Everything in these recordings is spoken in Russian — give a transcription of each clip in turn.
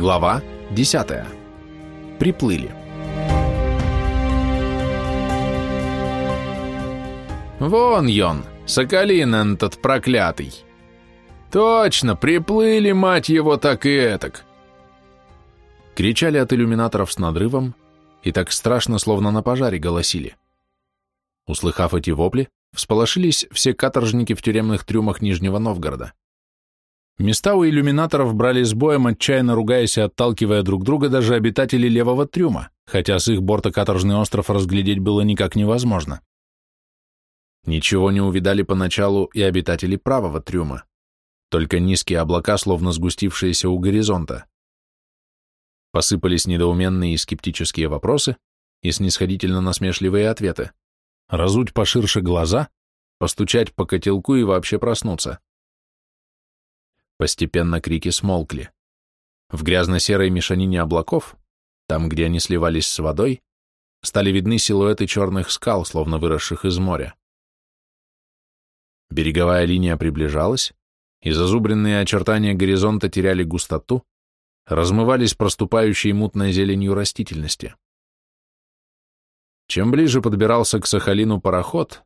Глава 10. Приплыли. Вон Йон, Соколин этот проклятый. Точно, приплыли, мать его, так и этак. Кричали от иллюминаторов с надрывом и так страшно, словно на пожаре голосили. Услыхав эти вопли, всполошились все каторжники в тюремных трюмах Нижнего Новгорода. Места у иллюминаторов брали с боем, отчаянно ругаясь и отталкивая друг друга даже обитатели левого трюма, хотя с их борта каторжный остров разглядеть было никак невозможно. Ничего не увидали поначалу и обитатели правого трюма, только низкие облака, словно сгустившиеся у горизонта. Посыпались недоуменные и скептические вопросы и снисходительно насмешливые ответы. Разуть поширше глаза, постучать по котелку и вообще проснуться. Постепенно крики смолкли. В грязно-серой мешанине облаков, там, где они сливались с водой, стали видны силуэты черных скал, словно выросших из моря. Береговая линия приближалась, и зазубренные очертания горизонта теряли густоту, размывались проступающей мутной зеленью растительности. Чем ближе подбирался к Сахалину пароход,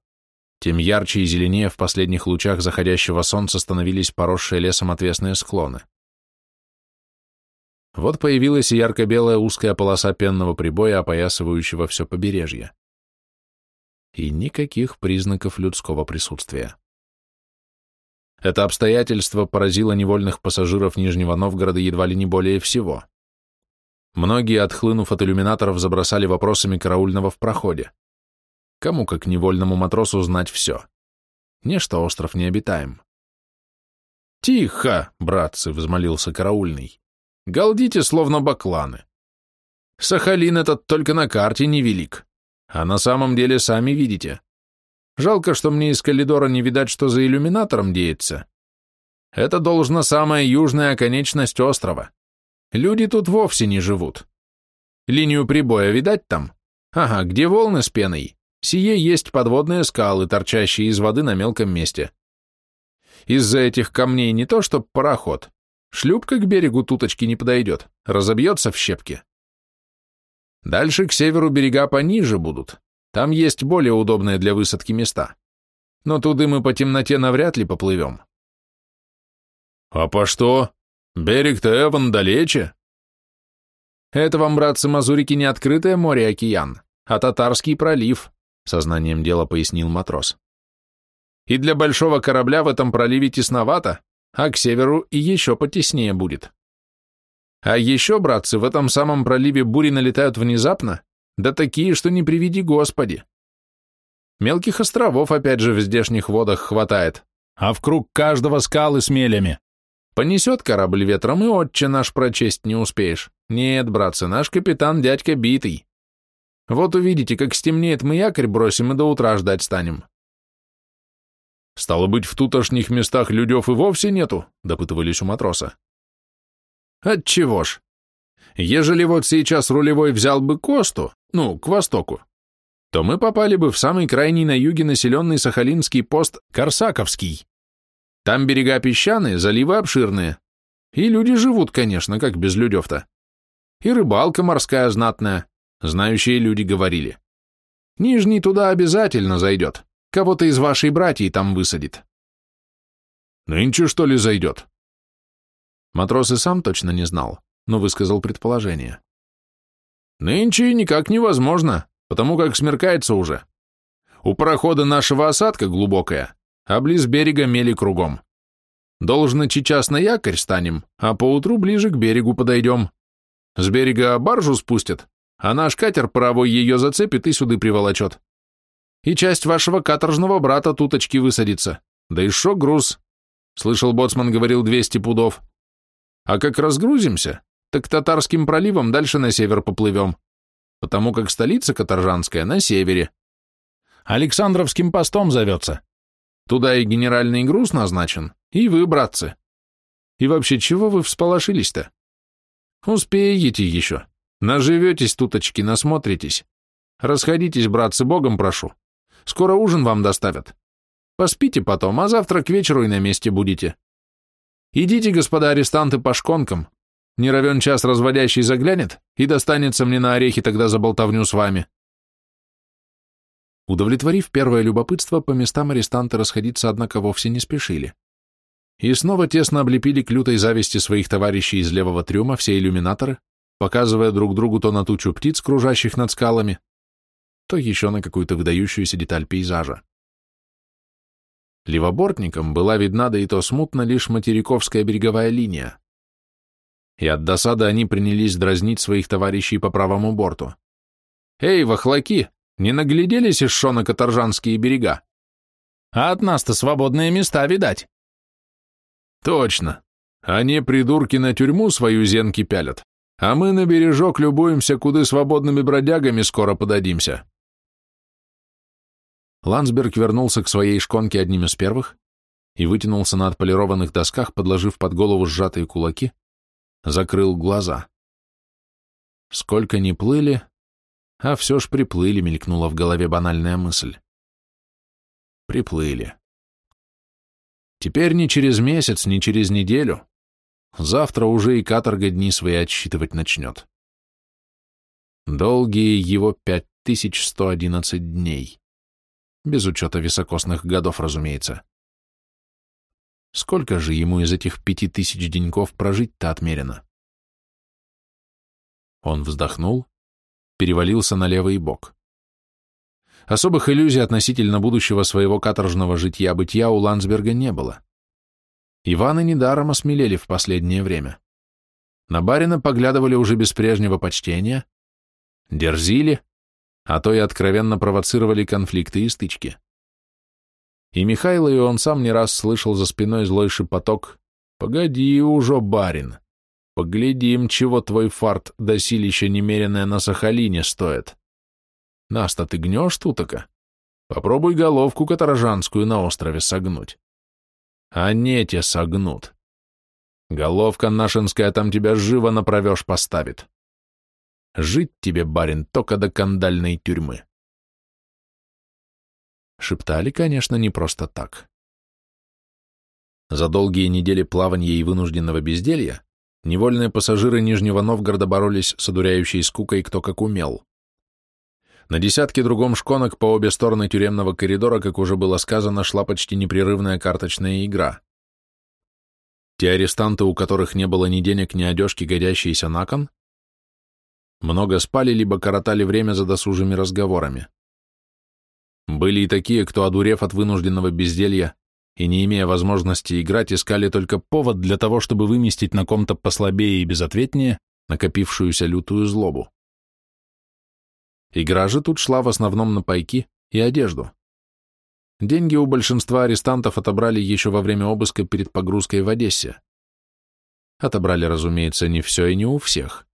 тем ярче и зеленее в последних лучах заходящего солнца становились поросшие лесом отвесные склоны. Вот появилась ярко-белая узкая полоса пенного прибоя, опоясывающего все побережье. И никаких признаков людского присутствия. Это обстоятельство поразило невольных пассажиров Нижнего Новгорода едва ли не более всего. Многие, отхлынув от иллюминаторов, забросали вопросами караульного в проходе. Кому, как невольному матросу, знать все? Нечто остров необитаем. «Тихо, братцы!» — взмолился караульный. «Галдите, словно бакланы. Сахалин этот только на карте невелик, а на самом деле сами видите. Жалко, что мне из коридора не видать, что за иллюминатором деется. Это должна самая южная оконечность острова. Люди тут вовсе не живут. Линию прибоя видать там? Ага, где волны с пеной? Сие есть подводные скалы, торчащие из воды на мелком месте. Из-за этих камней не то что пароход, шлюпка к берегу туточки не подойдет, разобьется в щепки. Дальше к северу берега пониже будут, там есть более удобные для высадки места. Но туды мы по темноте навряд ли поплывем. А по что? Берег-то Эван далече. Это вам, братцы, Мазурики, не открытое море-океан, а Татарский пролив, сознанием дела пояснил матрос. И для большого корабля в этом проливе тесновато, а к северу и еще потеснее будет. А еще, братцы, в этом самом проливе бури налетают внезапно, да такие, что не приведи Господи. Мелких островов, опять же, в здешних водах хватает, а в круг каждого скалы с мелями. Понесет корабль ветром, и отче наш прочесть не успеешь. Нет, братцы, наш капитан дядька битый. Вот увидите, как стемнеет, мы якорь бросим и до утра ждать станем. Стало быть, в тутошних местах людев и вовсе нету, допытывались у матроса. Отчего ж? Ежели вот сейчас рулевой взял бы Косту, ну, к востоку, то мы попали бы в самый крайний на юге населенный сахалинский пост Корсаковский. Там берега песчаные, заливы обширные. И люди живут, конечно, как без людев-то. И рыбалка морская знатная, Знающие люди говорили. Нижний туда обязательно зайдет. Кого-то из вашей братьей там высадит. Нынче, что ли, зайдет? Матрос и сам точно не знал, но высказал предположение. Нынче никак невозможно, потому как смеркается уже. У парохода нашего осадка глубокая, а близ берега мели кругом. Должно сейчас на якорь станем, а поутру ближе к берегу подойдем. С берега баржу спустят, а наш катер паровой ее зацепит и сюда приволочет. И часть вашего каторжного брата туточки высадится. Да и шо груз. Слышал, боцман говорил 200 пудов. А как разгрузимся, так татарским проливом дальше на север поплывем, потому как столица каторжанская на севере. Александровским постом зовется. Туда и генеральный груз назначен, и вы, братцы. И вообще, чего вы всполошились-то? Успеете еще. Наживетесь туточки, насмотритесь. Расходитесь, братцы, Богом прошу. Скоро ужин вам доставят. Поспите потом, а завтра к вечеру и на месте будете. Идите, господа арестанты, по шконкам. Не равен час разводящий заглянет и достанется мне на орехи тогда за болтовню с вами. Удовлетворив первое любопытство, по местам арестанты расходиться, однако, вовсе не спешили. И снова тесно облепили к лютой зависти своих товарищей из левого трюма все иллюминаторы, показывая друг другу то на тучу птиц, кружащих над скалами, то еще на какую-то выдающуюся деталь пейзажа. Левобортникам была видна, да и то смутно, лишь материковская береговая линия. И от досады они принялись дразнить своих товарищей по правому борту. «Эй, вахлаки, не нагляделись из шона каторжанские берега? А от нас-то свободные места, видать!» «Точно. Они, придурки, на тюрьму свою зенки пялят, а мы на бережок любуемся, куда свободными бродягами скоро подадимся». Ландсберг вернулся к своей шконке одним из первых и вытянулся на отполированных досках, подложив под голову сжатые кулаки, закрыл глаза. Сколько ни плыли, а все ж приплыли, мелькнула в голове банальная мысль. Приплыли. Теперь не через месяц, не через неделю. Завтра уже и каторга дни свои отсчитывать начнет. Долгие его 5111 дней. Без учета високосных годов, разумеется. Сколько же ему из этих пяти тысяч деньков прожить-то отмерено? Он вздохнул, перевалился на левый бок. Особых иллюзий относительно будущего своего каторжного житья-бытия у Ландсберга не было. Иваны недаром осмелели в последнее время. На барина поглядывали уже без прежнего почтения, дерзили, а то и откровенно провоцировали конфликты и стычки. И Михайло, и он сам не раз слышал за спиной злой шепоток «Погоди уже, барин, поглядим, чего твой фарт до силища немеренное на Сахалине стоит. Нас-то ты гнешь тутока? Попробуй головку каторжанскую на острове согнуть. А не те согнут. Головка нашинская там тебя живо направешь поставит. Жить тебе, барин, только до кандальной тюрьмы. Шептали, конечно, не просто так. За долгие недели плавания и вынужденного безделья невольные пассажиры Нижнего Новгорода боролись с одуряющей скукой кто как умел. На десятке другом шконок по обе стороны тюремного коридора, как уже было сказано, шла почти непрерывная карточная игра. Те арестанты, у которых не было ни денег, ни одежки, годящиеся на кон, много спали, либо коротали время за досужими разговорами. Были и такие, кто, одурев от вынужденного безделья и не имея возможности играть, искали только повод для того, чтобы выместить на ком-то послабее и безответнее накопившуюся лютую злобу. Игра же тут шла в основном на пайки и одежду. Деньги у большинства арестантов отобрали еще во время обыска перед погрузкой в Одессе. Отобрали, разумеется, не все и не у всех.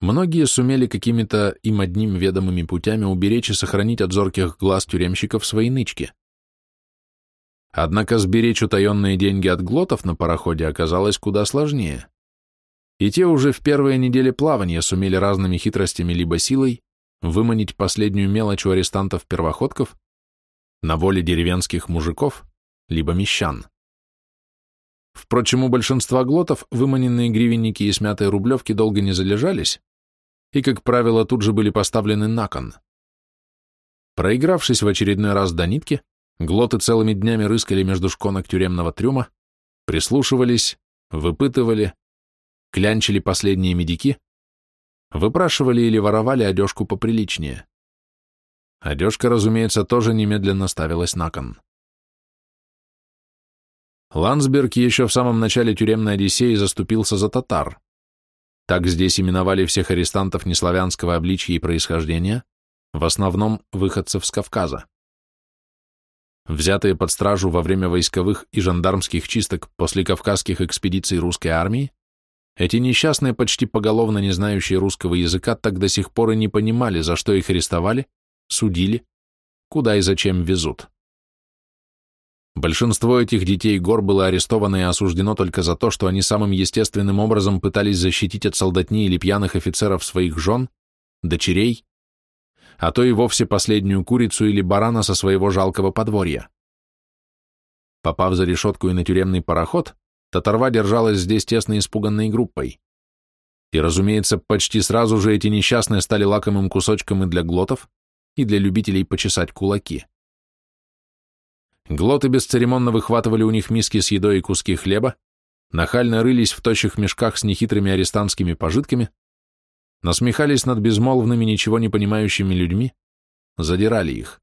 Многие сумели какими-то им одним ведомыми путями уберечь и сохранить от зорких глаз тюремщиков свои нычки. Однако сберечь утаенные деньги от глотов на пароходе оказалось куда сложнее. И те уже в первые недели плавания сумели разными хитростями либо силой выманить последнюю мелочь у арестантов-первоходков на воле деревенских мужиков, либо мещан. Впрочем, у большинства глотов выманенные гривенники и смятые рублевки долго не залежались, и, как правило, тут же были поставлены на кон. Проигравшись в очередной раз до нитки, глоты целыми днями рыскали между шконок тюремного трюма, прислушивались, выпытывали, клянчили последние медики, выпрашивали или воровали одежку поприличнее. Одежка, разумеется, тоже немедленно ставилась на кон. Ландсберг еще в самом начале тюремной Одиссеи заступился за татар. Так здесь именовали всех арестантов неславянского обличья и происхождения, в основном выходцев с Кавказа. Взятые под стражу во время войсковых и жандармских чисток после кавказских экспедиций русской армии, эти несчастные, почти поголовно не знающие русского языка, так до сих пор и не понимали, за что их арестовали, судили, куда и зачем везут. Большинство этих детей гор было арестовано и осуждено только за то, что они самым естественным образом пытались защитить от солдатни или пьяных офицеров своих жен, дочерей, а то и вовсе последнюю курицу или барана со своего жалкого подворья. Попав за решетку и на тюремный пароход, татарва держалась здесь тесно испуганной группой. И, разумеется, почти сразу же эти несчастные стали лакомым кусочком и для глотов, и для любителей почесать кулаки. Глоты бесцеремонно выхватывали у них миски с едой и куски хлеба, нахально рылись в тощих мешках с нехитрыми арестантскими пожитками, насмехались над безмолвными, ничего не понимающими людьми, задирали их.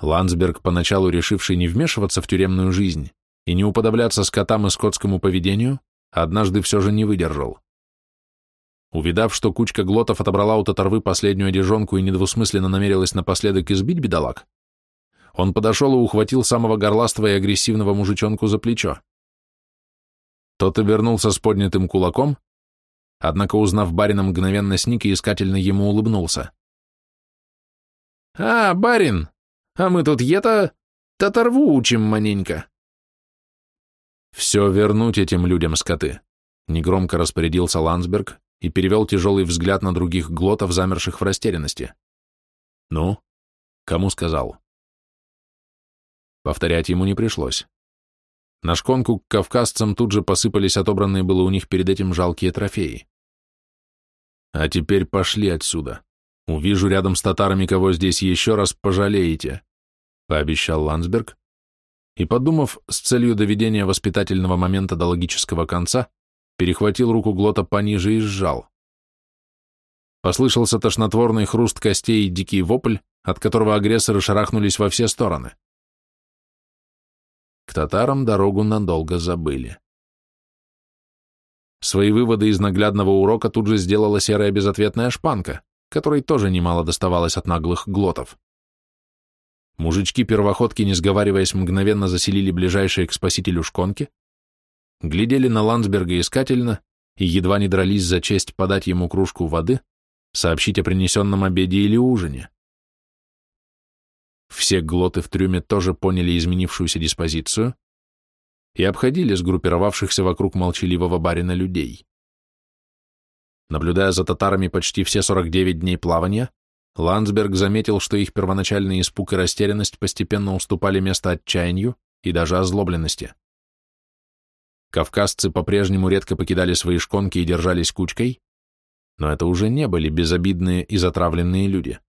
Ландсберг, поначалу решивший не вмешиваться в тюремную жизнь и не уподобляться скотам и скотскому поведению, однажды все же не выдержал. Увидав, что кучка глотов отобрала у татарвы последнюю одежонку и недвусмысленно намерилась напоследок избить бедолаг, он подошел и ухватил самого горластого и агрессивного мужичонку за плечо. Тот обернулся с поднятым кулаком, однако, узнав барина, мгновенно сник и искательно ему улыбнулся. «А, барин, а мы тут ета татарву учим маненько». «Все вернуть этим людям, скоты», — негромко распорядился Ландсберг и перевел тяжелый взгляд на других глотов, замерших в растерянности. «Ну, кому сказал?» Повторять ему не пришлось. На шконку к кавказцам тут же посыпались отобранные было у них перед этим жалкие трофеи. А теперь пошли отсюда. Увижу рядом с татарами, кого здесь еще раз пожалеете, пообещал Ландсберг, и, подумав с целью доведения воспитательного момента до логического конца, перехватил руку Глота пониже и сжал. Послышался тошнотворный хруст костей и дикий вопль, от которого агрессоры шарахнулись во все стороны. К татарам дорогу надолго забыли. Свои выводы из наглядного урока тут же сделала серая безответная шпанка, которой тоже немало доставалось от наглых глотов. Мужички-первоходки, не сговариваясь, мгновенно заселили ближайшие к спасителю шконки, глядели на Ландсберга искательно и едва не дрались за честь подать ему кружку воды, сообщить о принесенном обеде или ужине. Все глоты в трюме тоже поняли изменившуюся диспозицию и обходили сгруппировавшихся вокруг молчаливого барина людей. Наблюдая за татарами почти все 49 дней плавания, Ландсберг заметил, что их первоначальный испуг и растерянность постепенно уступали место отчаянию и даже озлобленности. Кавказцы по-прежнему редко покидали свои шконки и держались кучкой, но это уже не были безобидные и затравленные люди.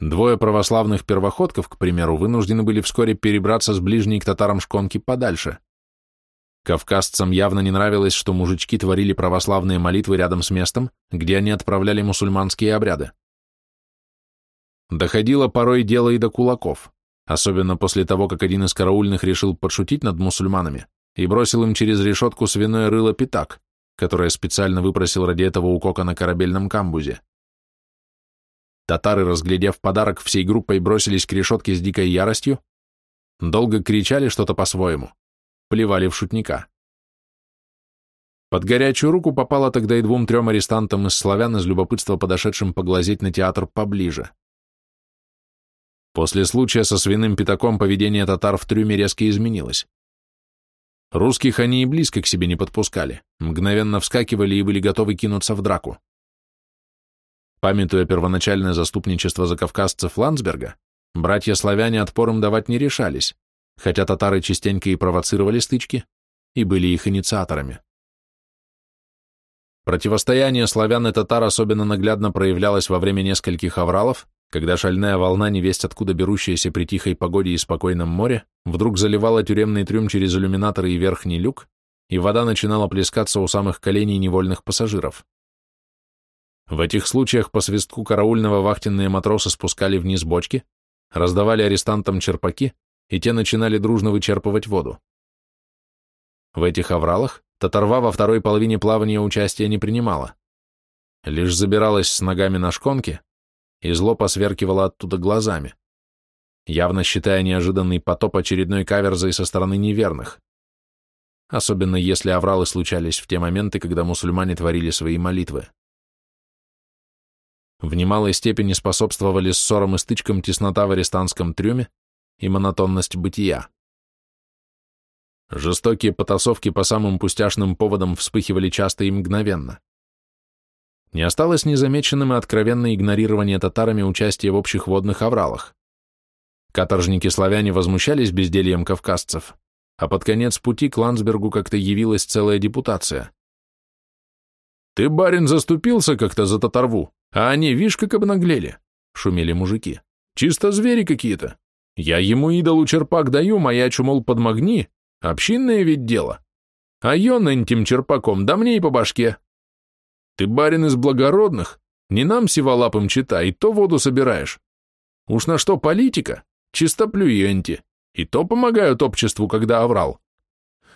Двое православных первоходков, к примеру, вынуждены были вскоре перебраться с ближней к татарам шконки подальше. Кавказцам явно не нравилось, что мужички творили православные молитвы рядом с местом, где они отправляли мусульманские обряды. Доходило порой дело и до кулаков, особенно после того, как один из караульных решил подшутить над мусульманами и бросил им через решетку свиное рыло пятак, которое специально выпросил ради этого у Кока на корабельном камбузе. Татары, разглядев подарок, всей группой бросились к решетке с дикой яростью, долго кричали что-то по-своему, плевали в шутника. Под горячую руку попало тогда и двум-трем арестантам из славян из любопытства подошедшим поглазеть на театр поближе. После случая со свиным пятаком поведение татар в трюме резко изменилось. Русских они и близко к себе не подпускали, мгновенно вскакивали и были готовы кинуться в драку. Памятуя первоначальное заступничество закавказцев Ландсберга, братья-славяне отпором давать не решались, хотя татары частенько и провоцировали стычки, и были их инициаторами. Противостояние славян и татар особенно наглядно проявлялось во время нескольких авралов, когда шальная волна, невесть откуда берущаяся при тихой погоде и спокойном море, вдруг заливала тюремный трюм через иллюминаторы и верхний люк, и вода начинала плескаться у самых коленей невольных пассажиров. В этих случаях по свистку караульного вахтенные матросы спускали вниз бочки, раздавали арестантам черпаки, и те начинали дружно вычерпывать воду. В этих авралах татарва во второй половине плавания участия не принимала. Лишь забиралась с ногами на шконке и зло посверкивала оттуда глазами, явно считая неожиданный потоп очередной каверзой со стороны неверных. Особенно если авралы случались в те моменты, когда мусульмане творили свои молитвы в немалой степени способствовали ссорам и стычкам теснота в арестантском трюме и монотонность бытия. Жестокие потасовки по самым пустяшным поводам вспыхивали часто и мгновенно. Не осталось незамеченным и откровенное игнорирование татарами участия в общих водных авралах. Каторжники-славяне возмущались бездельем кавказцев, а под конец пути к Ландсбергу как-то явилась целая депутация. Ты, барин, заступился как-то за татарву, а они, вишь, как обнаглели, — шумели мужики. Чисто звери какие-то. Я ему идолу черпак даю, маячу, мол, подмогни, общинное ведь дело. А ён этим черпаком, да мне и по башке. Ты, барин, из благородных, не нам сиволапым читай, то воду собираешь. Уж на что политика? Чистоплюй энти. И то помогают обществу, когда оврал.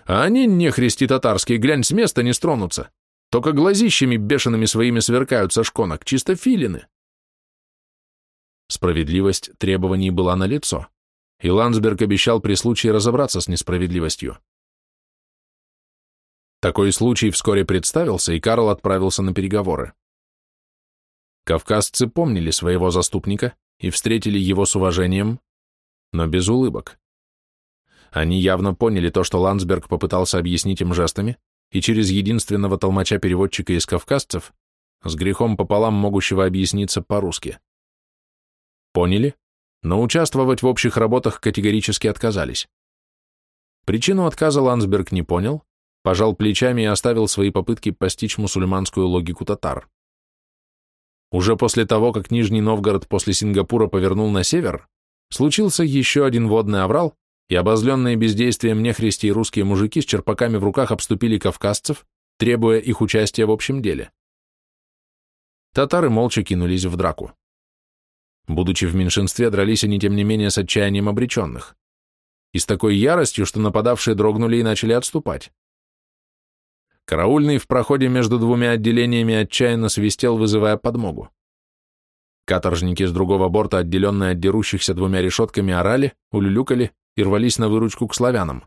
А они, нехристи татарские, глянь, с места не стронутся. Только глазищами бешеными своими сверкают со шконок, чисто филины. Справедливость требований была налицо, и Ландсберг обещал при случае разобраться с несправедливостью. Такой случай вскоре представился, и Карл отправился на переговоры. Кавказцы помнили своего заступника и встретили его с уважением, но без улыбок. Они явно поняли то, что Ландсберг попытался объяснить им жестами, и через единственного толмача-переводчика из кавказцев, с грехом пополам могущего объясниться по-русски. Поняли, но участвовать в общих работах категорически отказались. Причину отказа Ландсберг не понял, пожал плечами и оставил свои попытки постичь мусульманскую логику татар. Уже после того, как Нижний Новгород после Сингапура повернул на север, случился еще один водный аврал, и обозленные бездействием нехристи и русские мужики с черпаками в руках обступили кавказцев, требуя их участия в общем деле. Татары молча кинулись в драку. Будучи в меньшинстве, дрались они, тем не менее, с отчаянием обреченных. И с такой яростью, что нападавшие дрогнули и начали отступать. Караульный в проходе между двумя отделениями отчаянно свистел, вызывая подмогу. Каторжники с другого борта, отделенные от дерущихся двумя решетками, орали, улюлюкали и рвались на выручку к славянам.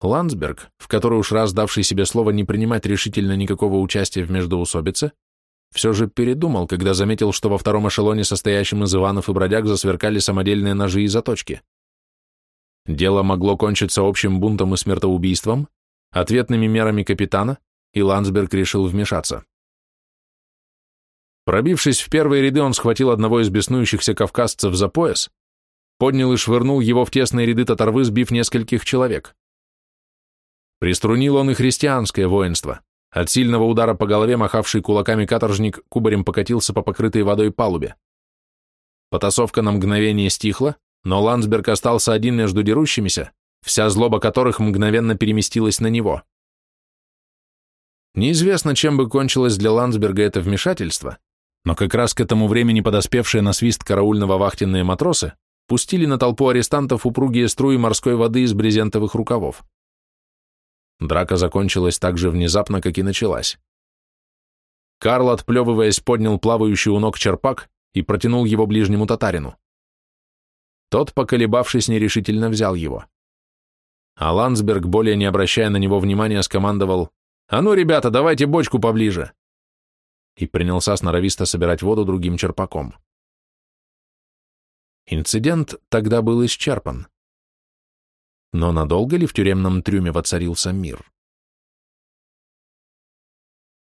Ландсберг, в который уж раз давший себе слово не принимать решительно никакого участия в междоусобице, все же передумал, когда заметил, что во втором эшелоне, состоящем из Иванов и бродяг, засверкали самодельные ножи и заточки. Дело могло кончиться общим бунтом и смертоубийством, ответными мерами капитана, и Ландсберг решил вмешаться. Пробившись в первые ряды, он схватил одного из беснующихся кавказцев за пояс, поднял и швырнул его в тесные ряды татарвы, сбив нескольких человек. Приструнил он и христианское воинство. От сильного удара по голове махавший кулаками каторжник кубарем покатился по покрытой водой палубе. Потасовка на мгновение стихла, но Ландсберг остался один между дерущимися, вся злоба которых мгновенно переместилась на него. Неизвестно, чем бы кончилось для Ландсберга это вмешательство, но как раз к этому времени подоспевшие на свист караульного вахтенные матросы пустили на толпу арестантов упругие струи морской воды из брезентовых рукавов. Драка закончилась так же внезапно, как и началась. Карл, отплевываясь, поднял плавающий у ног черпак и протянул его ближнему татарину. Тот, поколебавшись, нерешительно взял его. А Ландсберг, более не обращая на него внимания, скомандовал «А ну, ребята, давайте бочку поближе!» и принялся сноровисто собирать воду другим черпаком. Инцидент тогда был исчерпан. Но надолго ли в тюремном трюме воцарился мир?